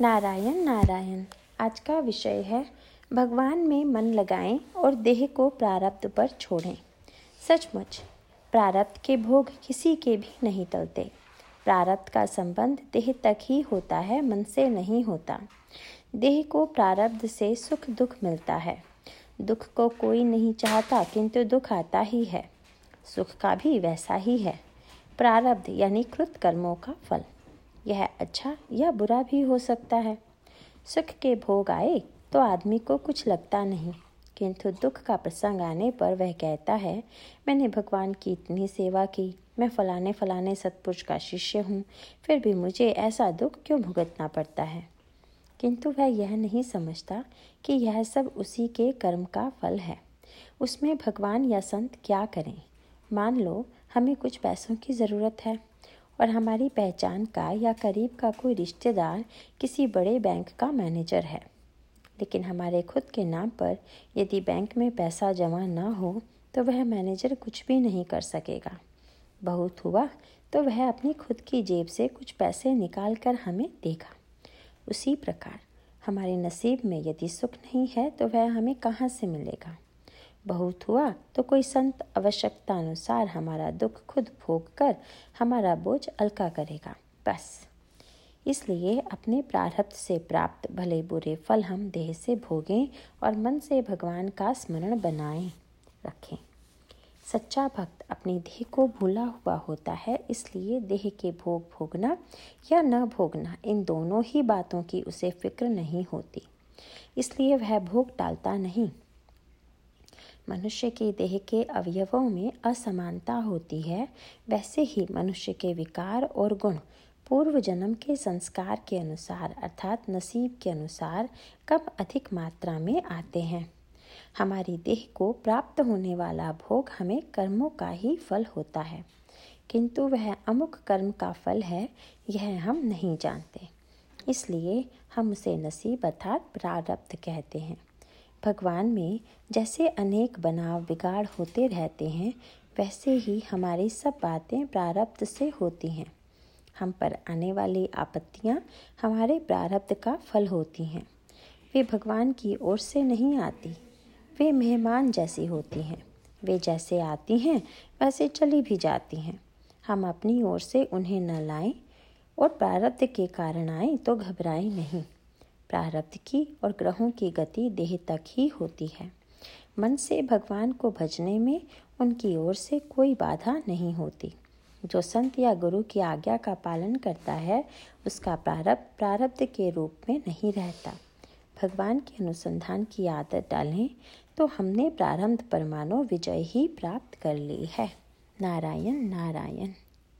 नारायण नारायण। आज का विषय है, भगवान में मन लगाएँ और देह को प्रारब्ध पर छोड़ें। सचमुच, प्रारब्ध के भोग किसी के भी नहीं टलते। प्रारब्ध का संबंध देह तक ही होता है, मन से नहीं होता। देह को प्रारब्ध से सुख दुख मिलता है। दुख को कोई नहीं चाहता, किंतु दुख आता ही है। सुख का भी वैसा ही है। प्रारब्ध यानी कृत कर्मों का फल। यह अच्छा या बुरा भी हो सकता है। सुख के भोग आए तो आदमी को कुछ लगता नहीं, किंतु दुख का प्रसंग आने पर वह कहता है, मैंने भगवान की इतनी सेवा की, मैं फलाने फलाने सतपुरुष का शिष्य हूँ, फिर भी मुझे ऐसा दुख क्यों भुगतना पड़ता है? किंतु वह यह नहीं समझता कि यह सब उसी के कर्म का फल है। उसमें भगवान या संत क्या करें? मान लो, हमें कुछ पैसों की ज़रूरत है। और हमारी पहचान का या करीब का कोई रिश्तेदार किसी बड़े बैंक का मैनेजर है। लेकिन हमारे खुद के नाम पर यदि बैंक में पैसा जमा ना हो तो वह मैनेजर कुछ भी नहीं कर सकेगा। बहुत हुआ तो वह अपनी खुद की जेब से कुछ पैसे निकाल कर हमें देगा उसी प्रकार, हमारे नसीब में यदि सुख नहीं है तो वह हमें कहाँ से मिलेगा? बहुत हुआ तो कोई संत आवश्यकता अनुसार हमारा दुख खुद भोग कर हमारा बोझ हल्का करेगा। बस। इसलिए अपने प्रारब्ध से प्राप्त भले बुरे फल हम देह से भोगें और मन से भगवान का स्मरण बनाएँ रखें। सच्चा भक्त अपने देह को भूला हुआ होता है, इसलिए देह के भोग भोगना या न भोगना, इन दोनों ही बातों की उसे फ़िक्र नहीं होती। इसलिए वह भोग टालता नहीं। मनुष्य के देह के अवयवों में असमानता होती है, वैसे ही मनुष्य के विकार और गुण पूर्व जन्म के संस्कार के अनुसार अर्थात नसीब के अनुसार कब अधिक मात्रा में आते हैं। हमारी देह को प्राप्त होने वाला भोग हमें कर्मों का ही फल होता है, किंतु वह अमुक कर्म का फल है, यह हम नहीं जानते। इसलिए हम उसे नसीब अर्थात प्रारब्ध कहते हैं। भगवान में जैसे अनेक बनाव बिगाड़ होते रहते हैं, वैसे ही हमारी सब बातें प्रारब्ध से होती हैं। हम पर आने वाली आपत्तियाँ हमारे प्रारब्ध का फल होती हैं। वे भगवान की ओर से नहीं आती, वे मेहमान जैसी होती हैं। वे जैसे आती हैं, वैसे चली भी जाती हैं। हम अपनी ओर से उन्हें न लाएँ और प्रारब्ध के कारण आए तो घबराएँ नहीं। प्रारब्ध की और ग्रहों की गति देह तक ही होती है। मन से भगवान को भजने में उनकी ओर से कोई बाधा नहीं होती। जो संत या गुरु की आज्ञा का पालन करता है, उसका प्रारब्ध प्रारब्ध के रूप में नहीं रहता। भगवान के अनुसंधान की आदत डालें तो हमने प्रारंभ परमाणु विजय ही प्राप्त कर ली है। नारायण नारायण।